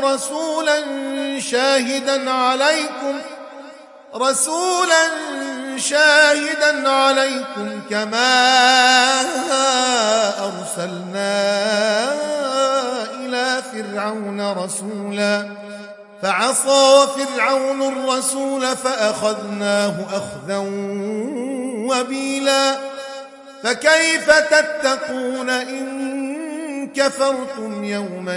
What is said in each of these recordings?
رسولا شاهدا عليكم رسولا شاهدا عليكم كما أرسلنا إلى فرعون رسولا. فعصى فرعون الرسول فأخذناه أخذا وبيلا. فكيف تتقون إن كفرتم يوما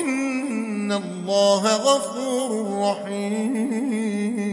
إن الله غفور رحيم